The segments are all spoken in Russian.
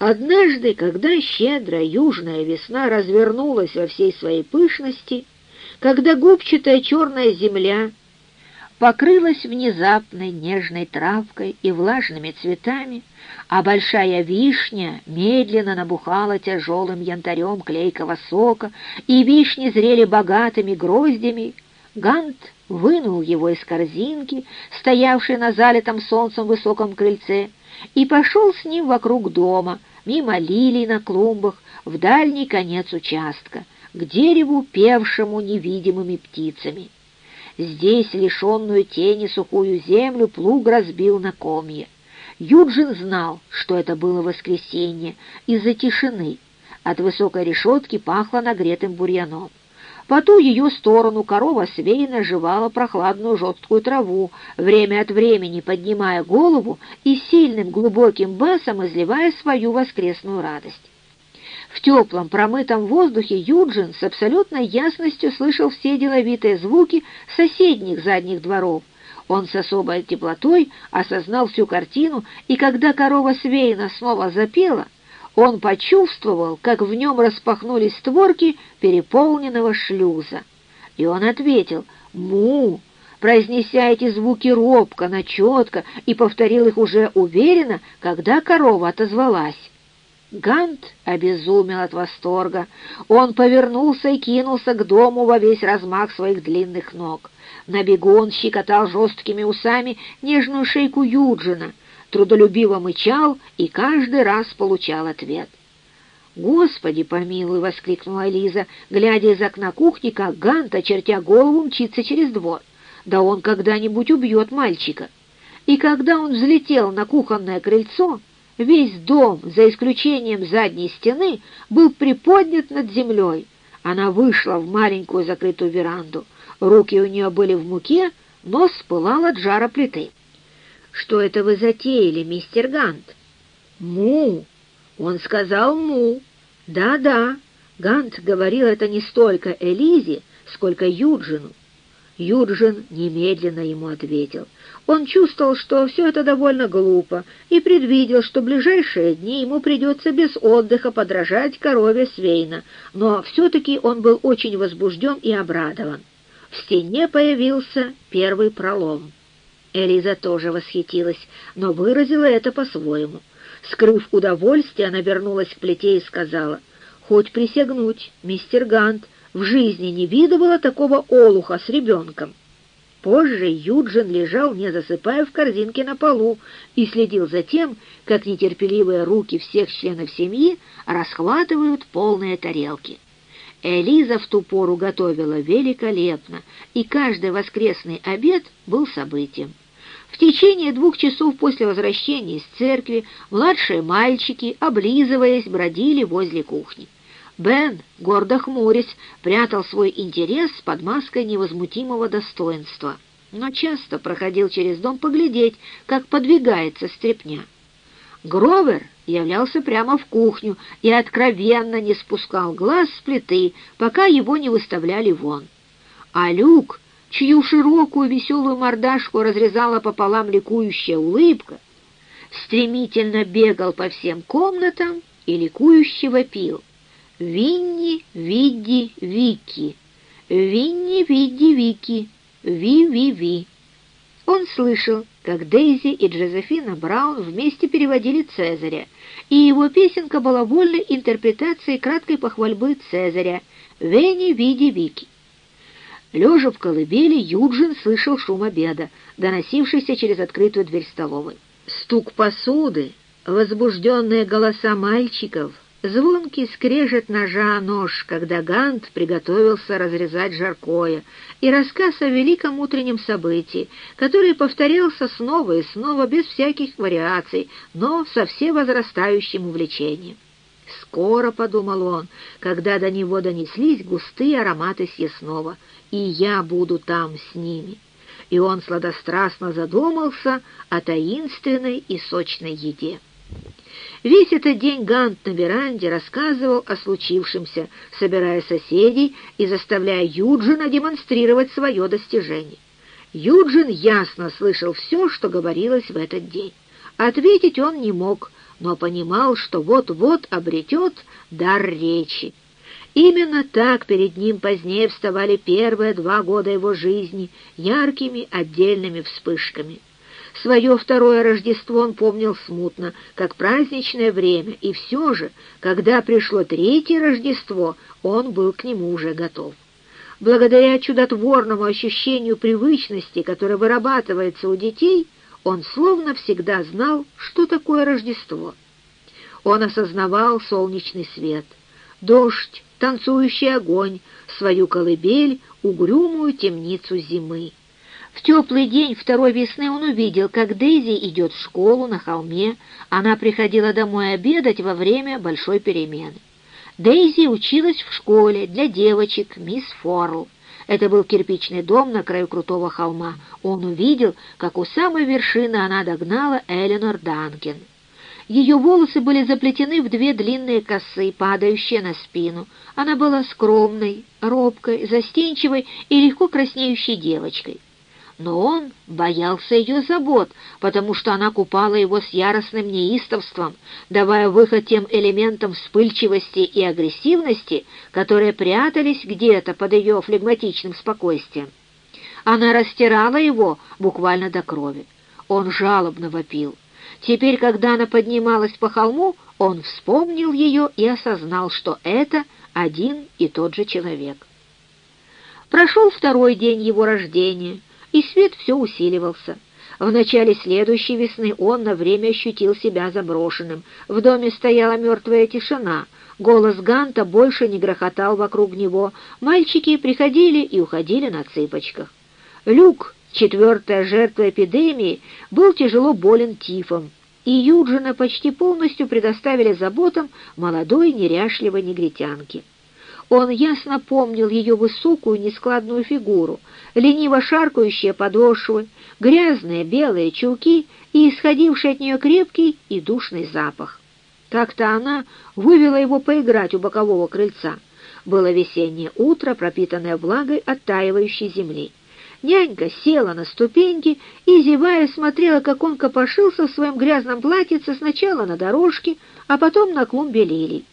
Однажды, когда щедрая южная весна развернулась во всей своей пышности, когда губчатая черная земля покрылась внезапной нежной травкой и влажными цветами, а большая вишня медленно набухала тяжелым янтарем клейкого сока, и вишни зрели богатыми гроздями, Гант вынул его из корзинки, стоявшей на залитом солнцем высоком крыльце, и пошел с ним вокруг дома, мимо лилий на клумбах, в дальний конец участка, к дереву, певшему невидимыми птицами. Здесь, лишенную тени сухую землю, плуг разбил на комья. Юджин знал, что это было воскресенье, из-за тишины. От высокой решетки пахло нагретым бурьяном. По ту ее сторону корова свейно жевала прохладную жесткую траву, время от времени поднимая голову и сильным глубоким басом изливая свою воскресную радость. В теплом, промытом воздухе Юджин с абсолютной ясностью слышал все деловитые звуки соседних задних дворов. Он с особой теплотой осознал всю картину, и когда корова Свейна снова запела — он почувствовал, как в нем распахнулись створки переполненного шлюза. И он ответил «Му!», произнеся эти звуки робко, но четко, и повторил их уже уверенно, когда корова отозвалась. Гант обезумел от восторга. Он повернулся и кинулся к дому во весь размах своих длинных ног. На бегу он щекотал жесткими усами нежную шейку Юджина — трудолюбиво мычал и каждый раз получал ответ. «Господи помилуй!» — воскликнула Лиза, глядя из окна кухни, как Гант, очертя голову, мчится через двор. «Да он когда-нибудь убьет мальчика!» И когда он взлетел на кухонное крыльцо, весь дом, за исключением задней стены, был приподнят над землей. Она вышла в маленькую закрытую веранду. Руки у нее были в муке, нос пылал от жара плиты. Что это вы затеяли, мистер Гант? Му! Он сказал му. Да-да, Гант говорил это не столько Элизе, сколько Юджину. Юджин немедленно ему ответил. Он чувствовал, что все это довольно глупо, и предвидел, что в ближайшие дни ему придется без отдыха подражать корове Свейна, но все-таки он был очень возбужден и обрадован. В стене появился первый пролом. Элиза тоже восхитилась, но выразила это по-своему. Скрыв удовольствие, она вернулась к плите и сказала, «Хоть присягнуть, мистер Гант, в жизни не видывала такого олуха с ребенком». Позже Юджин лежал, не засыпая в корзинке на полу, и следил за тем, как нетерпеливые руки всех членов семьи расхватывают полные тарелки. Элиза в ту пору готовила великолепно, и каждый воскресный обед был событием. В течение двух часов после возвращения из церкви младшие мальчики, облизываясь, бродили возле кухни. Бен, гордо хмурясь, прятал свой интерес под маской невозмутимого достоинства, но часто проходил через дом поглядеть, как подвигается стряпня. Гровер являлся прямо в кухню и откровенно не спускал глаз с плиты, пока его не выставляли вон. А Люк, чью широкую веселую мордашку разрезала пополам ликующая улыбка, стремительно бегал по всем комнатам и ликующе вопил. «Винни, Видди, Вики! Винни, Видди, Вики! Ви-ви-ви!» Он слышал, как Дейзи и Джозефина Браун вместе переводили Цезаря, и его песенка была вольной интерпретацией краткой похвальбы Цезаря «Вени, види, Вики». Лежа в колыбели, Юджин слышал шум обеда, доносившийся через открытую дверь столовой. Стук посуды, возбужденные голоса мальчиков — Звонкий скрежет ножа нож, когда Гант приготовился разрезать жаркое, и рассказ о великом утреннем событии, который повторялся снова и снова без всяких вариаций, но со всевозрастающим увлечением. «Скоро», — подумал он, когда до него донеслись густые ароматы съестного, — «и я буду там с ними». И он сладострастно задумался о таинственной и сочной еде. Весь этот день Гант на веранде рассказывал о случившемся, собирая соседей и заставляя Юджина демонстрировать свое достижение. Юджин ясно слышал все, что говорилось в этот день. Ответить он не мог, но понимал, что вот-вот обретет дар речи. Именно так перед ним позднее вставали первые два года его жизни яркими отдельными вспышками. Свое второе Рождество он помнил смутно, как праздничное время, и все же, когда пришло третье Рождество, он был к нему уже готов. Благодаря чудотворному ощущению привычности, которое вырабатывается у детей, он словно всегда знал, что такое Рождество. Он осознавал солнечный свет, дождь, танцующий огонь, свою колыбель, угрюмую темницу зимы. В теплый день второй весны он увидел, как Дейзи идет в школу на холме. Она приходила домой обедать во время большой перемены. Дейзи училась в школе для девочек мисс Форл. Это был кирпичный дом на краю крутого холма. Он увидел, как у самой вершины она догнала Эленор Данкин. Ее волосы были заплетены в две длинные косы, падающие на спину. Она была скромной, робкой, застенчивой и легко краснеющей девочкой но он боялся ее забот, потому что она купала его с яростным неистовством, давая выход тем элементам вспыльчивости и агрессивности, которые прятались где-то под ее флегматичным спокойствием. Она растирала его буквально до крови. Он жалобно вопил. Теперь, когда она поднималась по холму, он вспомнил ее и осознал, что это один и тот же человек. Прошел второй день его рождения — и свет все усиливался. В начале следующей весны он на время ощутил себя заброшенным. В доме стояла мертвая тишина. Голос Ганта больше не грохотал вокруг него. Мальчики приходили и уходили на цыпочках. Люк, четвертая жертва эпидемии, был тяжело болен тифом, и Юджина почти полностью предоставили заботам молодой неряшливой негритянки. Он ясно помнил ее высокую нескладную фигуру, лениво шаркающие подошвы, грязные белые чулки и исходивший от нее крепкий и душный запах. Как-то она вывела его поиграть у бокового крыльца. Было весеннее утро, пропитанное влагой оттаивающей земли. Нянька села на ступеньки и, зевая, смотрела, как он копошился в своем грязном платьице сначала на дорожке, а потом на клумбе лилий.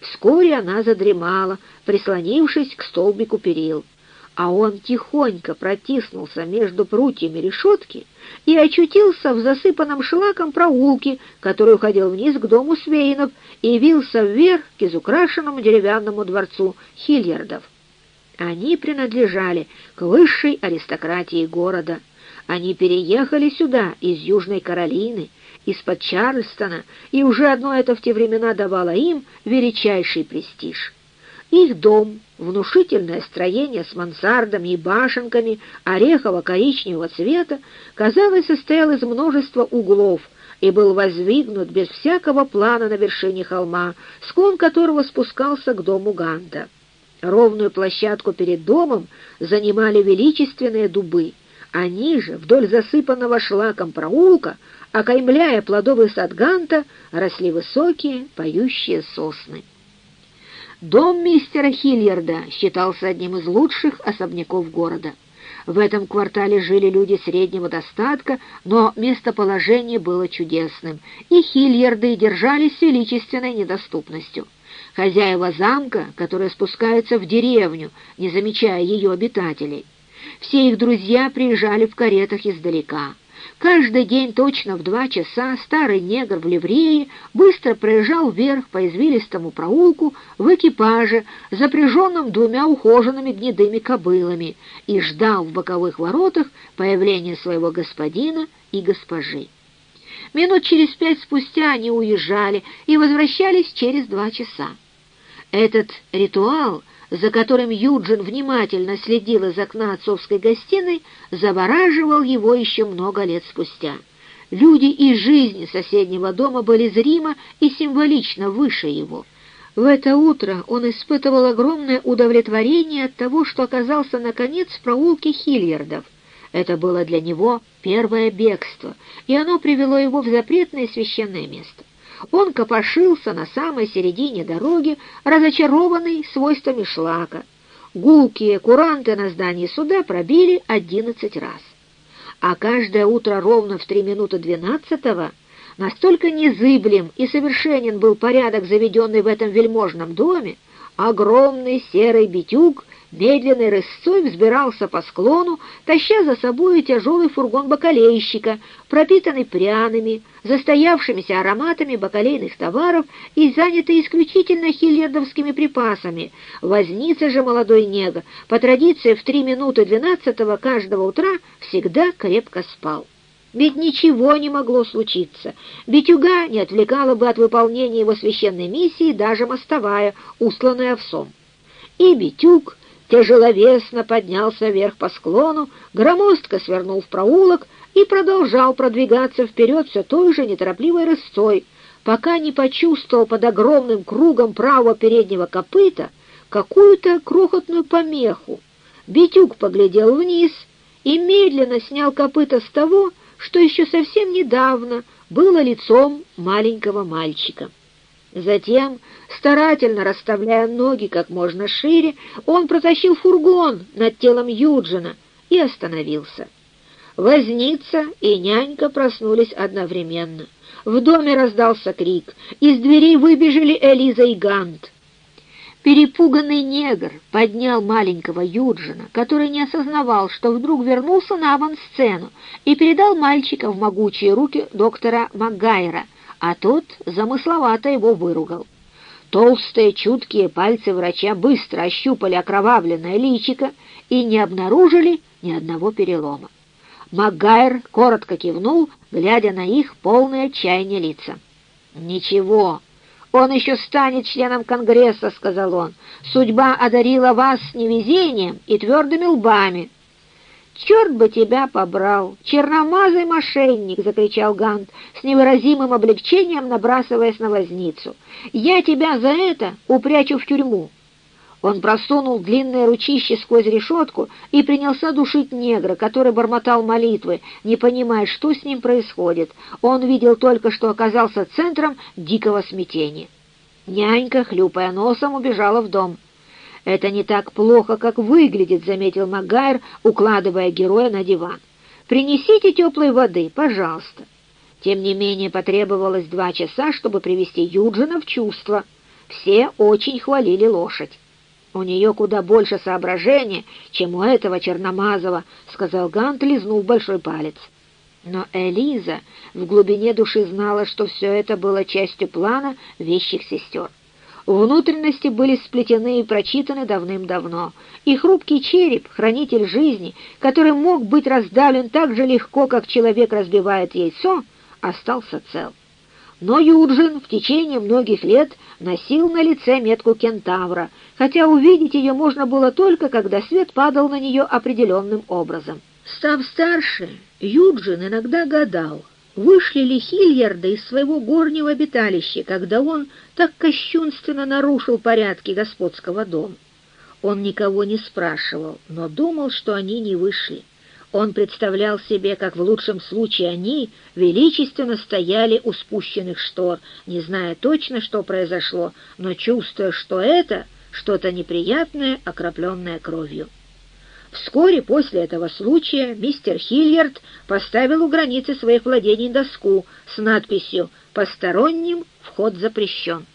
Вскоре она задремала, прислонившись к столбику перил, а он тихонько протиснулся между прутьями решетки и очутился в засыпанном шлаком проулке, который уходил вниз к дому Свейнов и вился вверх к изукрашенному деревянному дворцу Хильярдов. Они принадлежали к высшей аристократии города. Они переехали сюда из Южной Каролины, из-под Чарльстона, и уже одно это в те времена давало им величайший престиж. Их дом, внушительное строение с мансардами и башенками орехово-коричневого цвета, казалось, состоял из множества углов и был воздвигнут без всякого плана на вершине холма, склон которого спускался к дому Ганта. Ровную площадку перед домом занимали величественные дубы, а ниже, вдоль засыпанного шлаком проулка, окаймляя плодовый сад Ганта, росли высокие поющие сосны. Дом мистера Хильярда считался одним из лучших особняков города. В этом квартале жили люди среднего достатка, но местоположение было чудесным, и Хильярды держались величественной недоступностью. Хозяева замка, которые спускаются в деревню, не замечая ее обитателей. Все их друзья приезжали в каретах издалека. Каждый день точно в два часа старый негр в ливрее быстро проезжал вверх по извилистому проулку в экипаже, запряженном двумя ухоженными гнедыми кобылами, и ждал в боковых воротах появления своего господина и госпожи. Минут через пять спустя они уезжали и возвращались через два часа. Этот ритуал за которым Юджин внимательно следил из окна отцовской гостиной, завораживал его еще много лет спустя. Люди и жизни соседнего дома были зримо и символично выше его. В это утро он испытывал огромное удовлетворение от того, что оказался, наконец, в проулке Хильярдов. Это было для него первое бегство, и оно привело его в запретное священное место. Он копошился на самой середине дороги, разочарованный свойствами шлака. Гулкие куранты на здании суда пробили одиннадцать раз. А каждое утро ровно в три минуты двенадцатого Настолько незыблем и совершенен был порядок, заведенный в этом вельможном доме, огромный серый битюк медленной рысцой взбирался по склону, таща за собой тяжелый фургон бакалейщика, пропитанный пряными, застоявшимися ароматами бакалейных товаров и занятый исключительно хильярдовскими припасами. Возница же молодой нега, по традиции в три минуты двенадцатого каждого утра, всегда крепко спал. Ведь ничего не могло случиться. Битюга не отвлекала бы от выполнения его священной миссии даже мостовая, усланная овсом. И Битюк тяжеловесно поднялся вверх по склону, громоздко свернул в проулок и продолжал продвигаться вперед все той же неторопливой рысцой, пока не почувствовал под огромным кругом правого переднего копыта какую-то крохотную помеху. Битюк поглядел вниз и медленно снял копыта с того, что еще совсем недавно было лицом маленького мальчика. Затем, старательно расставляя ноги как можно шире, он протащил фургон над телом Юджина и остановился. Возница и нянька проснулись одновременно. В доме раздался крик. Из дверей выбежали Элиза и Гант. Перепуганный негр поднял маленького Юджина, который не осознавал, что вдруг вернулся на авансцену, и передал мальчика в могучие руки доктора Макгайра — а тот замысловато его выругал. Толстые, чуткие пальцы врача быстро ощупали окровавленное личико и не обнаружили ни одного перелома. Макгайр коротко кивнул, глядя на их полные отчаяния лица. «Ничего, он еще станет членом Конгресса», — сказал он. «Судьба одарила вас невезением и твердыми лбами». «Черт бы тебя побрал! Черномазый мошенник!» — закричал Гант с невыразимым облегчением, набрасываясь на возницу. «Я тебя за это упрячу в тюрьму!» Он просунул длинное ручище сквозь решетку и принялся душить негра, который бормотал молитвы, не понимая, что с ним происходит. Он видел только, что оказался центром дикого смятения. Нянька, хлюпая носом, убежала в дом. «Это не так плохо, как выглядит», — заметил Магайр, укладывая героя на диван. «Принесите теплой воды, пожалуйста». Тем не менее потребовалось два часа, чтобы привести Юджина в чувство. Все очень хвалили лошадь. «У нее куда больше соображения, чем у этого Черномазова», — сказал Гант, лизнув большой палец. Но Элиза в глубине души знала, что все это было частью плана вещих сестер. Внутренности были сплетены и прочитаны давным-давно, и хрупкий череп, хранитель жизни, который мог быть раздавлен так же легко, как человек разбивает яйцо, остался цел. Но Юджин в течение многих лет носил на лице метку кентавра, хотя увидеть ее можно было только, когда свет падал на нее определенным образом. Став старше, Юджин иногда гадал, Вышли ли Хильярда из своего горнего обиталища, когда он так кощунственно нарушил порядки господского дома? Он никого не спрашивал, но думал, что они не вышли. Он представлял себе, как в лучшем случае они величественно стояли у спущенных штор, не зная точно, что произошло, но чувствуя, что это что-то неприятное, окропленное кровью. Вскоре после этого случая мистер Хильярд поставил у границы своих владений доску с надписью «Посторонним вход запрещен».